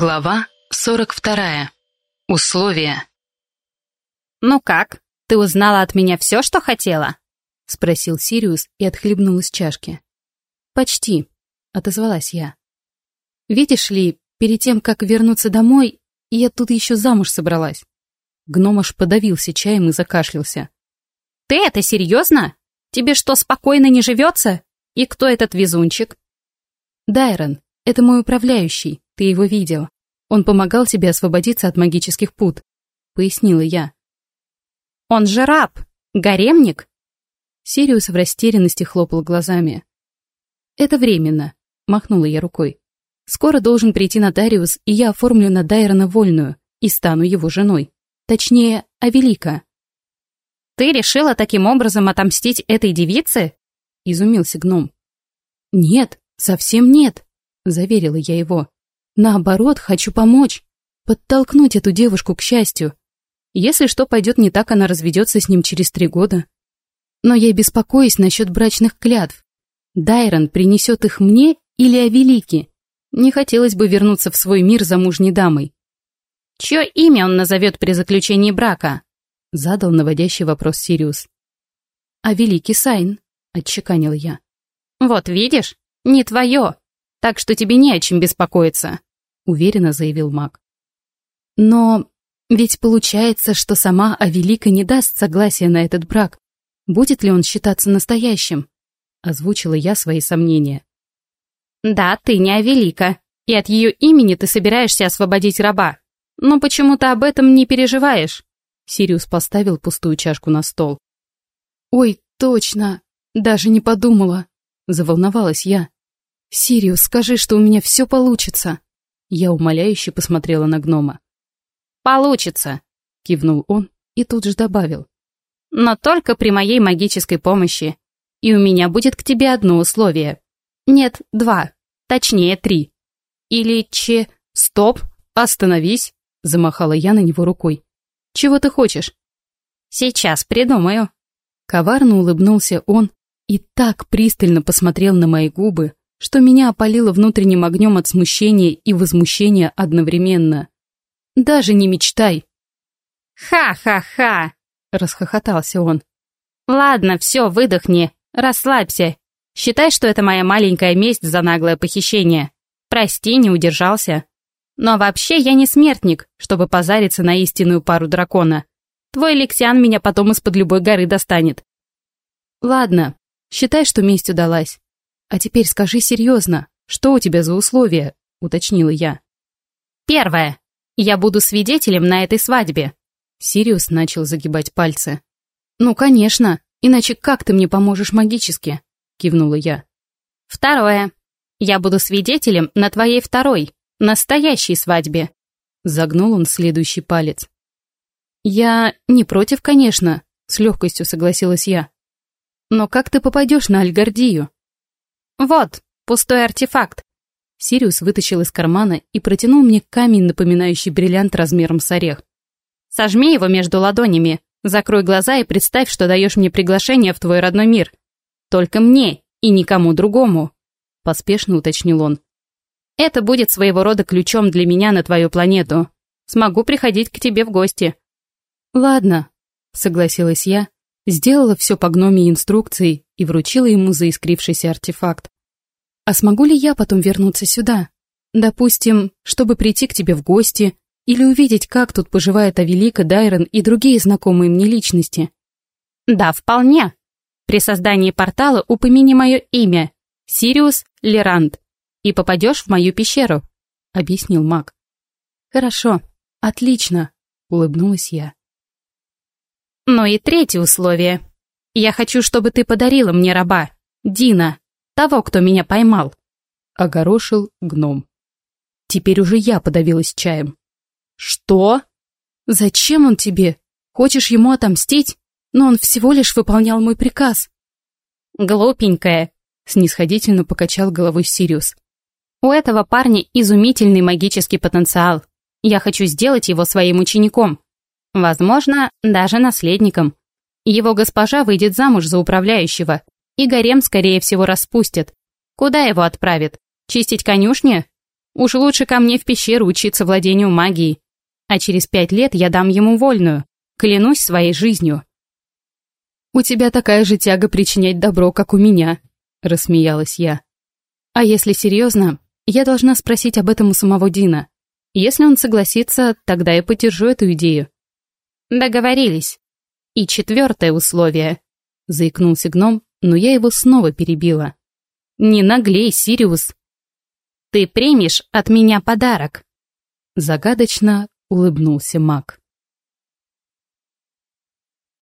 Глава 42. Условия. «Ну как, ты узнала от меня все, что хотела?» — спросил Сириус и отхлебнул из чашки. «Почти», — отозвалась я. «Видишь ли, перед тем, как вернуться домой, я тут еще замуж собралась». Гном аж подавился чаем и закашлялся. «Ты это серьезно? Тебе что, спокойно не живется? И кто этот везунчик?» «Дайрон, это мой управляющий, ты его видел. Он помогал тебе освободиться от магических пут», — пояснила я. «Он же раб! Гаремник!» Сириус в растерянности хлопал глазами. «Это временно», — махнула я рукой. «Скоро должен прийти нотариус, и я оформлю на Дайрона вольную и стану его женой. Точнее, Авелика». «Ты решила таким образом отомстить этой девице?» — изумился гном. «Нет, совсем нет», — заверила я его. «Наоборот, хочу помочь, подтолкнуть эту девушку к счастью. Если что пойдет не так, она разведется с ним через три года. Но я беспокоюсь насчет брачных клятв. Дайрон принесет их мне или Авелике? Не хотелось бы вернуться в свой мир замужней дамой. Чье имя он назовет при заключении брака? Задал наводящий вопрос Сириус. А великий Сайн, отчеканил я. Вот видишь, не твое, так что тебе не о чем беспокоиться, уверенно заявил маг. Но ведь получается, что сама Авелика не даст согласия на этот брак. Будет ли он считаться настоящим? Озвучила я свои сомнения. Да, ты не Авелика, и от ее имени ты собираешься освободить раба. Но почему ты об этом не переживаешь? Сириус поставил пустую чашку на стол. «Ой, точно! Даже не подумала!» Заволновалась я. «Сириус, скажи, что у меня все получится!» Я умоляюще посмотрела на гнома. «Получится!» — кивнул он и тут же добавил. «Но только при моей магической помощи. И у меня будет к тебе одно условие. Нет, два. Точнее, три. Или че... Стоп! Остановись!» — замахала я на него рукой. Чего ты хочешь?» «Сейчас придумаю». Коварно улыбнулся он и так пристально посмотрел на мои губы, что меня опалило внутренним огнем от смущения и возмущения одновременно. «Даже не мечтай!» «Ха-ха-ха!» — расхохотался он. «Ладно, все, выдохни, расслабься. Считай, что это моя маленькая месть за наглое похищение. Прости, не удержался. Но вообще я не смертник, чтобы позариться на истинную пару дракона. Твой Лексиан меня потом из-под любой горы достанет. Ладно, считай, что месть удалась. А теперь скажи серьезно, что у тебя за условия, уточнила я. Первое. Я буду свидетелем на этой свадьбе. Сириус начал загибать пальцы. Ну, конечно, иначе как ты мне поможешь магически? Кивнула я. Второе. Я буду свидетелем на твоей второй, Настоящей свадьбе. Загнул он следующий палец. Я не против, конечно, с легкостью согласилась я. Но как ты попадешь на Альгардию? Вот, пустой артефакт. Сириус вытащил из кармана и протянул мне камень, напоминающий бриллиант размером с орех. Сожми его между ладонями, закрой глаза и представь, что даешь мне приглашение в твой родной мир. Только мне и никому другому, поспешно уточнил он. Это будет своего рода ключом для меня на твою планету. Смогу приходить к тебе в гости». «Ладно», — согласилась я, сделала все по гноме инструкции и вручила ему заискрившийся артефакт. «А смогу ли я потом вернуться сюда? Допустим, чтобы прийти к тебе в гости или увидеть, как тут поживает Авелика, Дайрон и другие знакомые мне личности?» «Да, вполне. При создании портала упомяни мое имя. Сириус Леранд и попадешь в мою пещеру», — объяснил маг. «Хорошо, отлично», — улыбнулась я. «Ну и третье условие. Я хочу, чтобы ты подарила мне раба, Дина, того, кто меня поймал», — огорошил гном. Теперь уже я подавилась чаем. «Что? Зачем он тебе? Хочешь ему отомстить? Но он всего лишь выполнял мой приказ». «Глупенькая», — снисходительно покачал головой Сириус. У этого парня изумительный магический потенциал. Я хочу сделать его своим учеником. Возможно, даже наследником. Его госпожа выйдет замуж за управляющего, и гарем, скорее всего, распустят. Куда его отправят? Чистить конюшни? Уж лучше ко мне в пещеру учиться владению магией. А через пять лет я дам ему вольную. Клянусь своей жизнью. «У тебя такая же тяга причинять добро, как у меня», — рассмеялась я. «А если серьезно, я должна спросить об этом у самого Дина. Если он согласится, тогда я поддержу эту идею». «Договорились. И четвертое условие», — заикнулся гном, но я его снова перебила. «Не наглей, Сириус. Ты примешь от меня подарок». Загадочно улыбнулся маг.